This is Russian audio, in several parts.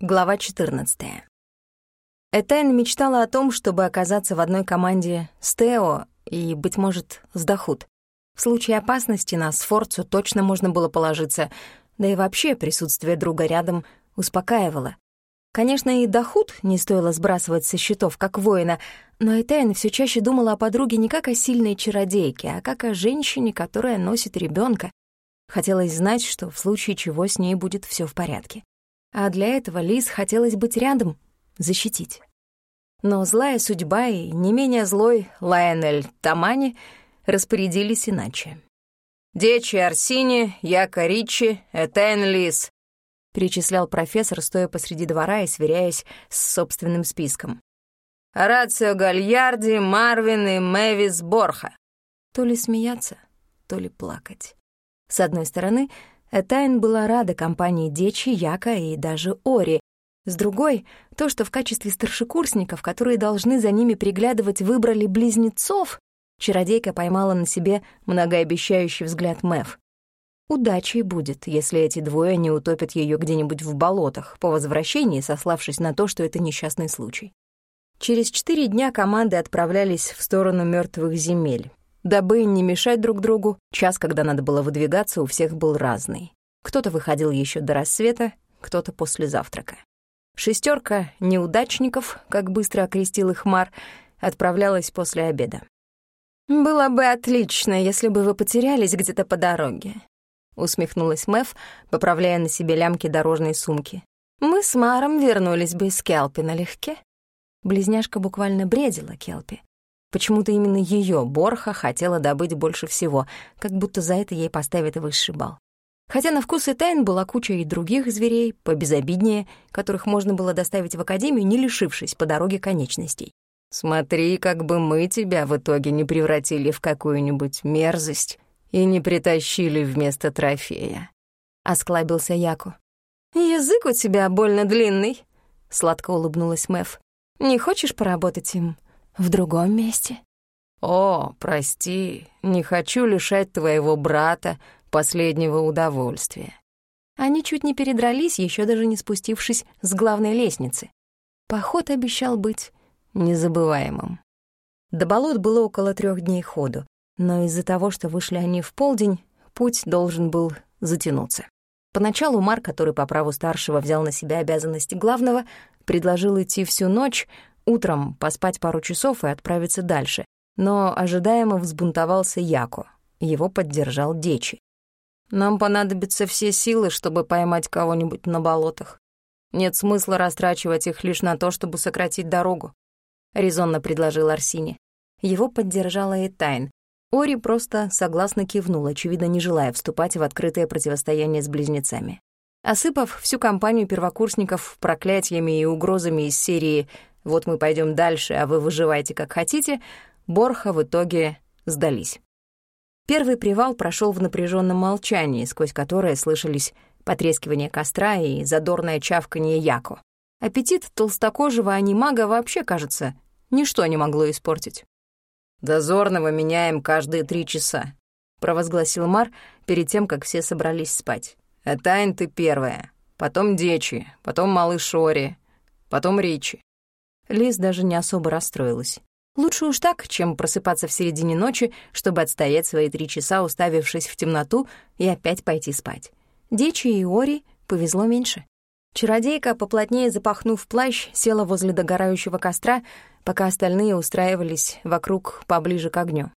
Глава 14. Этайн мечтала о том, чтобы оказаться в одной команде с Тео и, быть может, с Дахут. В случае опасности на Сфорцу точно можно было положиться, да и вообще присутствие друга рядом успокаивало. Конечно, и Дахут не стоило сбрасывать со счетов как воина, но Этайн все чаще думала о подруге не как о сильной чародейке, а как о женщине, которая носит ребенка. Хотелось знать, что в случае чего с ней будет все в порядке. А для этого Лиз хотелось быть рядом, защитить. Но злая судьба и не менее злой Лайонель Тамани распорядились иначе. «Дечи Арсини, Яка Ричи, Этен Лиз», — перечислял профессор, стоя посреди двора и сверяясь с собственным списком. «Орацио Гальярди, Марвин и Мэвис Борха». То ли смеяться, то ли плакать. С одной стороны, Этайн была рада компании Дечи, Яка и даже Ори. С другой — то, что в качестве старшекурсников, которые должны за ними приглядывать, выбрали близнецов, чародейка поймала на себе многообещающий взгляд Мэв. Удачей будет, если эти двое не утопят ее где-нибудь в болотах, по возвращении сославшись на то, что это несчастный случай. Через четыре дня команды отправлялись в сторону мертвых земель. Дабы не мешать друг другу, час, когда надо было выдвигаться, у всех был разный. Кто-то выходил еще до рассвета, кто-то после завтрака. Шестерка неудачников, как быстро окрестил их Мар, отправлялась после обеда. «Было бы отлично, если бы вы потерялись где-то по дороге», — усмехнулась Мэв, поправляя на себе лямки дорожной сумки. «Мы с Маром вернулись бы из Келпи налегке». Близняшка буквально бредила Келпи. Почему-то именно ее Борха хотела добыть больше всего, как будто за это ей поставят высший балл. Хотя на вкус и тайн была куча и других зверей, побезобиднее, которых можно было доставить в академию, не лишившись по дороге конечностей. «Смотри, как бы мы тебя в итоге не превратили в какую-нибудь мерзость и не притащили вместо трофея», — осклабился Яку. «Язык у тебя больно длинный», — сладко улыбнулась Мэв. «Не хочешь поработать им в другом месте. «О, прости, не хочу лишать твоего брата последнего удовольствия». Они чуть не передрались, еще даже не спустившись с главной лестницы. Поход обещал быть незабываемым. До болот было около трех дней ходу, но из-за того, что вышли они в полдень, путь должен был затянуться. Поначалу Мар, который по праву старшего взял на себя обязанности главного, предложил идти всю ночь, Утром поспать пару часов и отправиться дальше. Но ожидаемо взбунтовался Яко. Его поддержал Дечи. «Нам понадобятся все силы, чтобы поймать кого-нибудь на болотах. Нет смысла растрачивать их лишь на то, чтобы сократить дорогу», — резонно предложил Арсини. Его поддержала и Тайн. Ори просто согласно кивнул, очевидно, не желая вступать в открытое противостояние с близнецами. Осыпав всю компанию первокурсников проклятиями и угрозами из серии вот мы пойдем дальше, а вы выживайте как хотите, Борха в итоге сдались. Первый привал прошел в напряженном молчании, сквозь которое слышались потрескивание костра и задорное чавканье яко. Аппетит толстокожего анимага вообще, кажется, ничто не могло испортить. «Дозорного меняем каждые три часа», — провозгласил Мар перед тем, как все собрались спать. «А Тайн ты первая, потом Дечи, потом малыш Ори, потом Ричи. Лиз даже не особо расстроилась. Лучше уж так, чем просыпаться в середине ночи, чтобы отстоять свои три часа, уставившись в темноту, и опять пойти спать. Дичи и Ори повезло меньше. Чародейка, поплотнее запахнув плащ, села возле догорающего костра, пока остальные устраивались вокруг поближе к огню.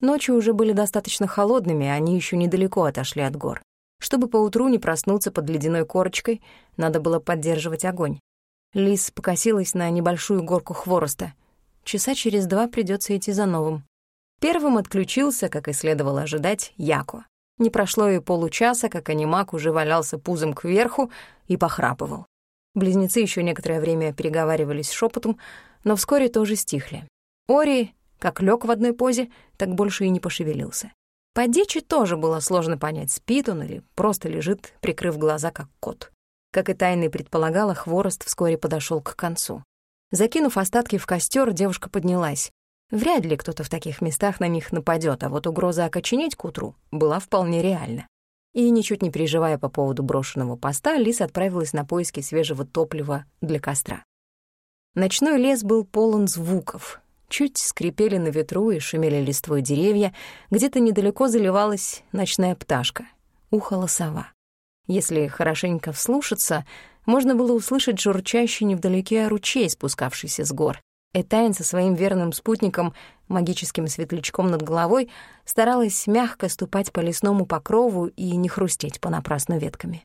Ночи уже были достаточно холодными, они еще недалеко отошли от гор. Чтобы поутру не проснуться под ледяной корочкой, надо было поддерживать огонь. Лис покосилась на небольшую горку хвороста. Часа через два придется идти за новым. Первым отключился, как и следовало ожидать, Яко. Не прошло и получаса, как анимак уже валялся пузом кверху и похрапывал. Близнецы еще некоторое время переговаривались шепотом, но вскоре тоже стихли. Ори, как лег в одной позе, так больше и не пошевелился. По дичи тоже было сложно понять, спит он или просто лежит, прикрыв глаза, как кот. Как и тайный предполагала, хворост вскоре подошел к концу. Закинув остатки в костер, девушка поднялась. Вряд ли кто-то в таких местах на них нападет, а вот угроза окоченеть к утру была вполне реальна. И, ничуть не переживая по поводу брошенного поста, Лис отправилась на поиски свежего топлива для костра. Ночной лес был полон звуков. Чуть скрипели на ветру и шумели листвой деревья, где-то недалеко заливалась ночная пташка, ухала сова. Если хорошенько вслушаться, можно было услышать журчащий невдалеке ручей, спускавшийся с гор. Этайн со своим верным спутником, магическим светлячком над головой, старалась мягко ступать по лесному покрову и не хрустеть понапрасну ветками.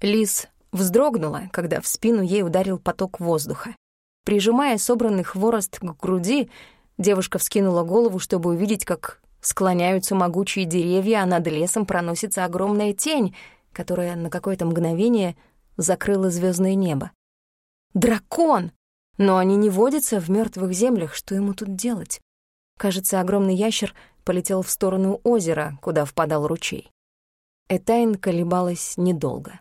Лис вздрогнула, когда в спину ей ударил поток воздуха. Прижимая собранный хворост к груди, девушка вскинула голову, чтобы увидеть, как склоняются могучие деревья, а над лесом проносится огромная тень, которая на какое-то мгновение закрыла звездное небо. «Дракон! Но они не водятся в мертвых землях, что ему тут делать?» Кажется, огромный ящер полетел в сторону озера, куда впадал ручей. Этайн колебалась недолго.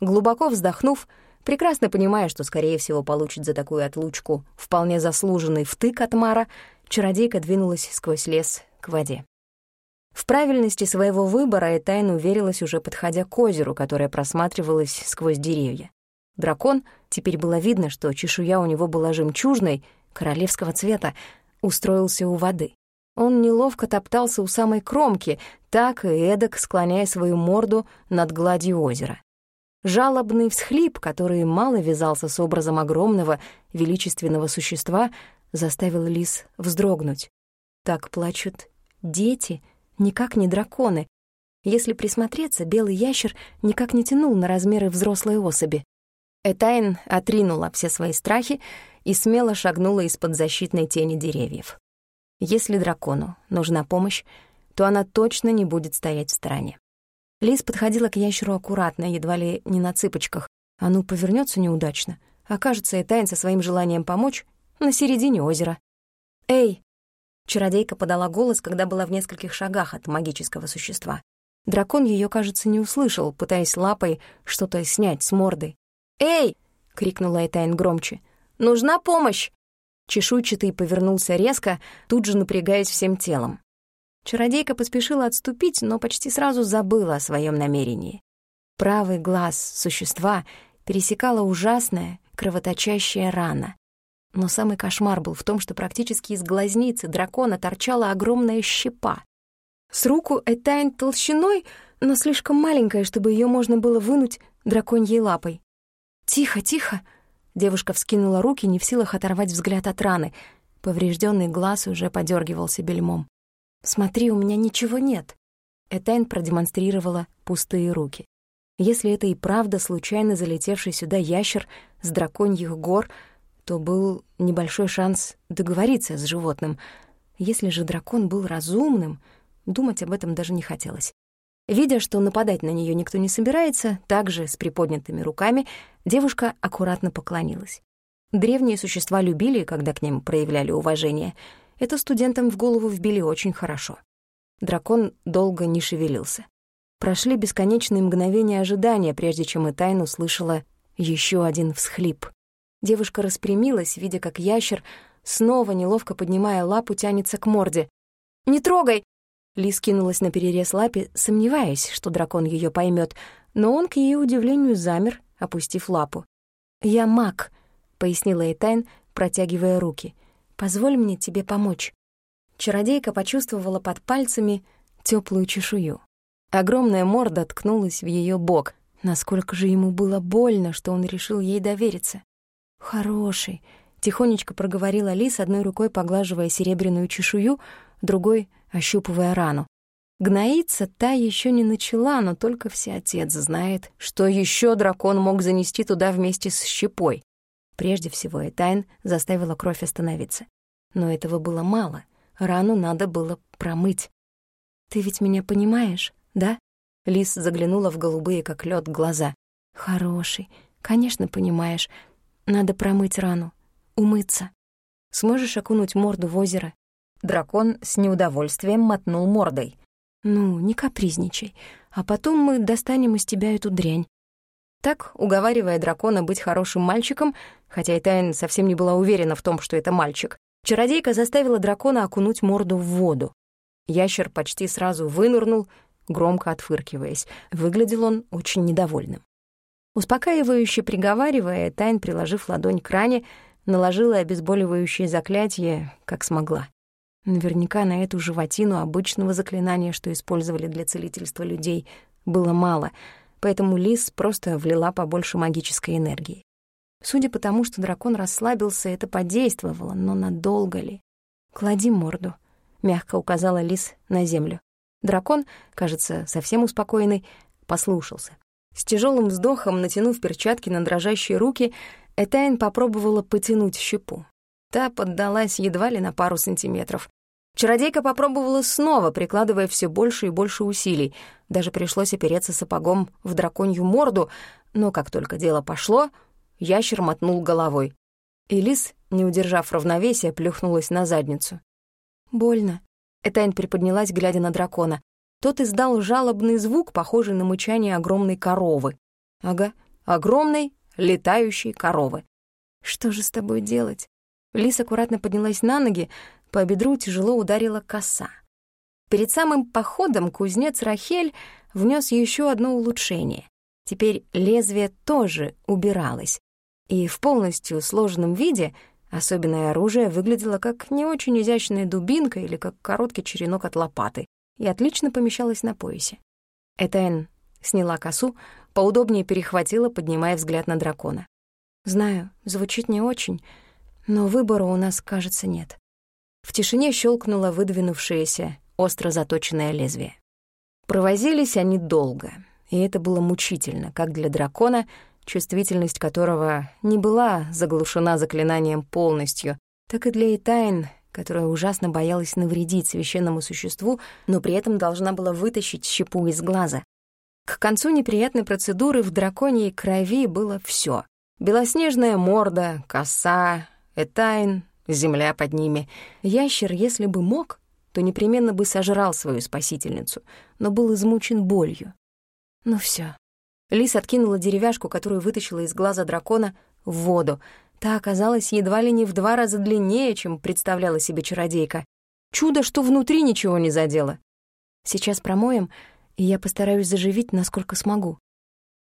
Глубоко вздохнув, Прекрасно понимая, что, скорее всего, получит за такую отлучку вполне заслуженный втык от Мара, чародейка двинулась сквозь лес к воде. В правильности своего выбора Этайн уверилась, уже подходя к озеру, которое просматривалось сквозь деревья. Дракон, теперь было видно, что чешуя у него была жемчужной, королевского цвета, устроился у воды. Он неловко топтался у самой кромки, так и эдак склоняя свою морду над гладью озера. Жалобный всхлип, который мало вязался с образом огромного, величественного существа, заставил лис вздрогнуть. Так плачут дети, никак не драконы. Если присмотреться, белый ящер никак не тянул на размеры взрослой особи. Этайн отринула все свои страхи и смело шагнула из-под защитной тени деревьев. Если дракону нужна помощь, то она точно не будет стоять в стороне. Лис подходила к ящеру аккуратно, едва ли не на цыпочках. А ну, повернется неудачно. Окажется и Тайн со своим желанием помочь на середине озера. «Эй!» Чародейка подала голос, когда была в нескольких шагах от магического существа. Дракон ее, кажется, не услышал, пытаясь лапой что-то снять с морды. «Эй!» — крикнула Этайн громче. «Нужна помощь!» Чешуйчатый повернулся резко, тут же напрягаясь всем телом. Чародейка поспешила отступить, но почти сразу забыла о своем намерении. Правый глаз существа пересекала ужасная, кровоточащая рана. Но самый кошмар был в том, что практически из глазницы дракона торчала огромная щепа. С руку Этайн толщиной, но слишком маленькая, чтобы ее можно было вынуть драконьей лапой. «Тихо, тихо!» Девушка вскинула руки, не в силах оторвать взгляд от раны. Поврежденный глаз уже подергивался бельмом. «Смотри, у меня ничего нет». Этайн продемонстрировала пустые руки. Если это и правда случайно залетевший сюда ящер с драконьих гор, то был небольшой шанс договориться с животным. Если же дракон был разумным, думать об этом даже не хотелось. Видя, что нападать на нее никто не собирается, также с приподнятыми руками, девушка аккуратно поклонилась. Древние существа любили, когда к ним проявляли уважение — это студентам в голову вбили очень хорошо. Дракон долго не шевелился. Прошли бесконечные мгновения ожидания, прежде чем и тайну услышала еще один всхлип. Девушка распрямилась, видя, как ящер, снова неловко поднимая лапу, тянется к морде. «Не трогай!» Лис кинулась на перерез лапе, сомневаясь, что дракон ее поймет, но он, к ее удивлению, замер, опустив лапу. «Я маг», — пояснила Этайн, протягивая руки — Позволь мне тебе помочь». Чародейка почувствовала под пальцами теплую чешую. Огромная морда ткнулась в ее бок. Насколько же ему было больно, что он решил ей довериться. «Хороший», — тихонечко проговорила Лис, одной рукой поглаживая серебряную чешую, другой — ощупывая рану. Гноиться та еще не начала, но только всеотец знает, что еще дракон мог занести туда вместе с щепой. Прежде всего, Этайн заставила кровь остановиться. Но этого было мало. Рану надо было промыть. «Ты ведь меня понимаешь, да?» Лис заглянула в голубые, как лед, глаза. «Хороший. Конечно, понимаешь. Надо промыть рану. Умыться. Сможешь окунуть морду в озеро?» Дракон с неудовольствием мотнул мордой. «Ну, не капризничай. А потом мы достанем из тебя эту дрянь. Так, уговаривая дракона быть хорошим мальчиком, хотя и Тайн совсем не была уверена в том, что это мальчик, чародейка заставила дракона окунуть морду в воду. Ящер почти сразу вынырнул, громко отфыркиваясь. Выглядел он очень недовольным. Успокаивающе приговаривая, Тайн, приложив ладонь к ране, наложила обезболивающее заклятие, как смогла. Наверняка на эту животину обычного заклинания, что использовали для целительства людей, было мало, поэтому Лис просто влила побольше магической энергии. Судя по тому, что дракон расслабился, это подействовало, но надолго ли? «Клади морду», — мягко указала Лис на землю. Дракон, кажется, совсем успокоенный, послушался. С тяжелым вздохом, натянув перчатки на дрожащие руки, Этайн попробовала потянуть щепу. Та поддалась едва ли на пару сантиметров. Чародейка попробовала снова, прикладывая все больше и больше усилий. Даже пришлось опереться сапогом в драконью морду, но как только дело пошло, ящер мотнул головой. И лис, не удержав равновесия, плюхнулась на задницу. «Больно». Этайн приподнялась, глядя на дракона. Тот издал жалобный звук, похожий на мычание огромной коровы. Ага, огромной летающей коровы. «Что же с тобой делать?» Лис аккуратно поднялась на ноги, по бедру тяжело ударила коса. Перед самым походом кузнец Рахель внес еще одно улучшение. Теперь лезвие тоже убиралось, и в полностью сложенном виде особенное оружие выглядело как не очень изящная дубинка или как короткий черенок от лопаты и отлично помещалось на поясе. Этайн сняла косу, поудобнее перехватила, поднимая взгляд на дракона. «Знаю, звучит не очень, но выбора у нас, кажется, нет». В тишине щелкнуло выдвинувшееся, остро заточенное лезвие. Провозились они долго, и это было мучительно, как для дракона, чувствительность которого не была заглушена заклинанием полностью, так и для Итайн, которая ужасно боялась навредить священному существу, но при этом должна была вытащить щепу из глаза. К концу неприятной процедуры в драконьей крови было все: Белоснежная морда, коса, Этайн, земля под ними. Ящер, если бы мог, то непременно бы сожрал свою спасительницу, но был измучен болью. Ну все. Лис откинула деревяшку, которую вытащила из глаза дракона, в воду. Та оказалась едва ли не в два раза длиннее, чем представляла себе чародейка. Чудо, что внутри ничего не задело. Сейчас промоем, и я постараюсь заживить, насколько смогу.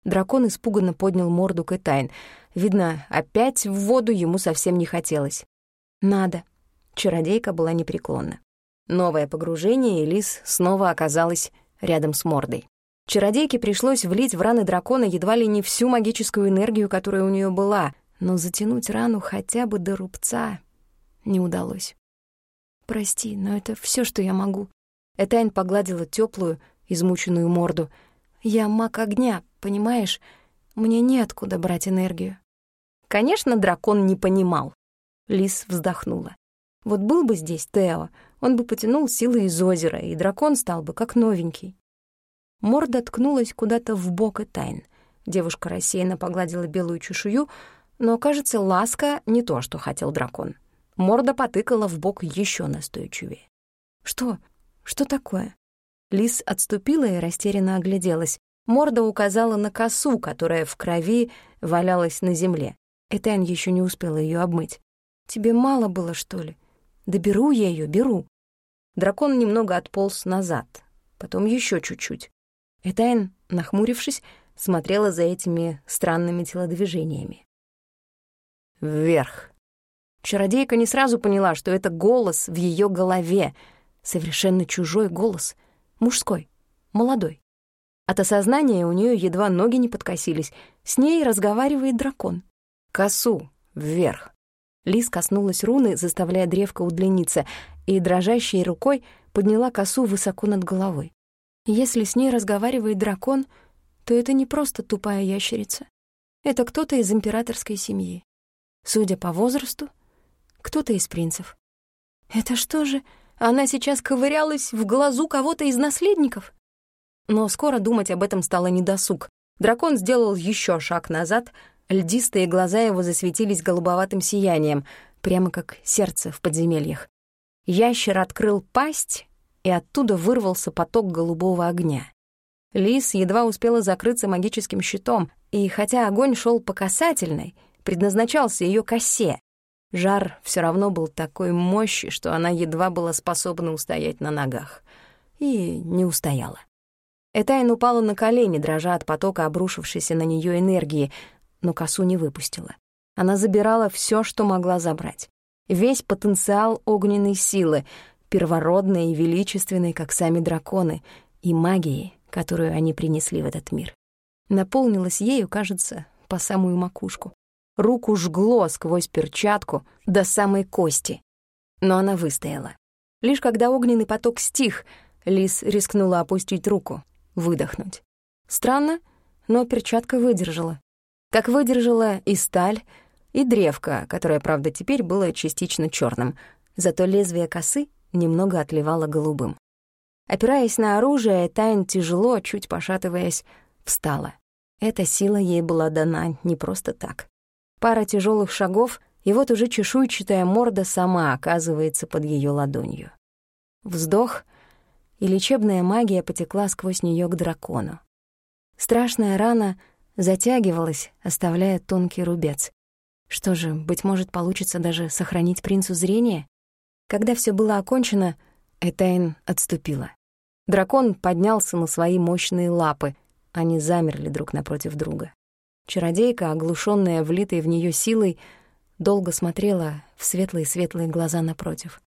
Дракон испуганно поднял морду к Этайн. Видно, опять в воду ему совсем не хотелось. «Надо». Чародейка была непреклонна. Новое погружение, и лис снова оказалась рядом с мордой. Чародейке пришлось влить в раны дракона едва ли не всю магическую энергию, которая у нее была, но затянуть рану хотя бы до рубца не удалось. «Прости, но это все, что я могу». Этайн погладила теплую, измученную морду. «Я маг огня, понимаешь? Мне неоткуда брать энергию». Конечно, дракон не понимал. Лис вздохнула. Вот был бы здесь Тео, он бы потянул силы из озера, и дракон стал бы как новенький. Морда ткнулась куда-то в бок и тайн. Девушка рассеянно погладила белую чешую, но, кажется, ласка не то, что хотел дракон. Морда потыкала в бок еще настойчивее. «Что? Что такое?» Лис отступила и растерянно огляделась. Морда указала на косу, которая в крови валялась на земле. Этайн еще не успела ее обмыть. «Тебе мало было, что ли? Да беру я ее, беру». Дракон немного отполз назад, потом еще чуть-чуть. Этайн, нахмурившись, смотрела за этими странными телодвижениями. Вверх. Чародейка не сразу поняла, что это голос в ее голове, совершенно чужой голос, мужской, молодой. От осознания у нее едва ноги не подкосились. С ней разговаривает дракон. Косу вверх. Лис коснулась руны, заставляя древко удлиниться, и дрожащей рукой подняла косу высоко над головой. Если с ней разговаривает дракон, то это не просто тупая ящерица. Это кто-то из императорской семьи. Судя по возрасту, кто-то из принцев. Это что же, она сейчас ковырялась в глазу кого-то из наследников? Но скоро думать об этом стало недосуг. Дракон сделал еще шаг назад, льдистые глаза его засветились голубоватым сиянием, прямо как сердце в подземельях. Ящер открыл пасть и оттуда вырвался поток голубого огня. Лис едва успела закрыться магическим щитом, и хотя огонь шел по касательной, предназначался ее косе, жар все равно был такой мощи, что она едва была способна устоять на ногах. И не устояла. Этайн упала на колени, дрожа от потока обрушившейся на нее энергии, но косу не выпустила. Она забирала все, что могла забрать. Весь потенциал огненной силы, первородной и величественной, как сами драконы, и магии, которую они принесли в этот мир. Наполнилась ею, кажется, по самую макушку. Руку жгло сквозь перчатку до самой кости. Но она выстояла. Лишь когда огненный поток стих, Лис рискнула опустить руку, выдохнуть. Странно, но перчатка выдержала. Как выдержала и сталь, и древко, которое, правда, теперь было частично черным, зато лезвие косы немного отливало голубым. Опираясь на оружие, Тайн тяжело, чуть пошатываясь, встала. Эта сила ей была дана не просто так. Пара тяжелых шагов, и вот уже чешуйчатая морда сама оказывается под ее ладонью. Вздох, и лечебная магия потекла сквозь нее к дракону. Страшная рана затягивалась, оставляя тонкий рубец. Что же, быть может, получится даже сохранить принцу зрение? Когда все было окончено, Этайн отступила. Дракон поднялся на свои мощные лапы. Они замерли друг напротив друга. Чародейка, оглушенная влитой в нее силой, долго смотрела в светлые-светлые глаза напротив.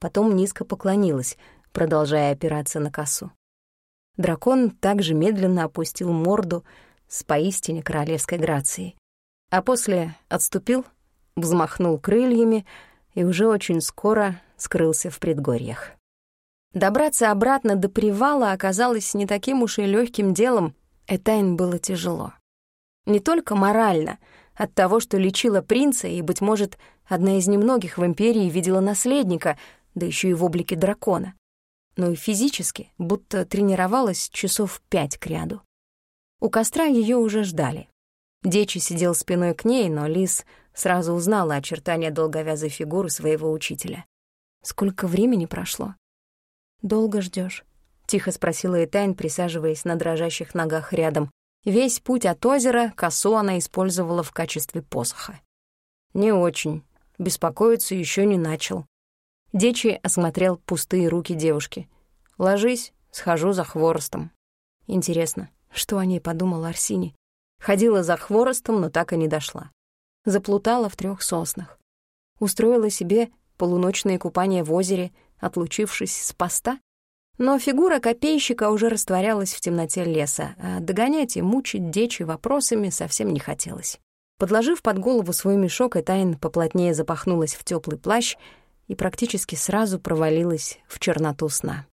Потом низко поклонилась, продолжая опираться на косу. Дракон также медленно опустил морду с поистине королевской грацией, а после отступил, взмахнул крыльями и уже очень скоро скрылся в предгорьях. Добраться обратно до привала оказалось не таким уж и легким делом. Этайн было тяжело. Не только морально, от того, что лечила принца, и, быть может, одна из немногих в Империи видела наследника, да еще и в облике дракона, но и физически, будто тренировалась часов пять к ряду. У костра ее уже ждали. Дечи сидел спиной к ней, но Лис сразу узнала очертания долговязой фигуры своего учителя. Сколько времени прошло? «Долго ждешь? тихо спросила Этайн, присаживаясь на дрожащих ногах рядом. Весь путь от озера косу она использовала в качестве посоха. «Не очень. Беспокоиться еще не начал». Дечи осмотрел пустые руки девушки. «Ложись, схожу за хворостом». Интересно, что о ней подумал Арсини? Ходила за хворостом, но так и не дошла. Заплутала в трех соснах. Устроила себе полуночное купание в озере, отлучившись с поста. Но фигура копейщика уже растворялась в темноте леса, а догонять и мучить дечи вопросами совсем не хотелось. Подложив под голову свой мешок, Этайн поплотнее запахнулась в теплый плащ и практически сразу провалилась в черноту сна.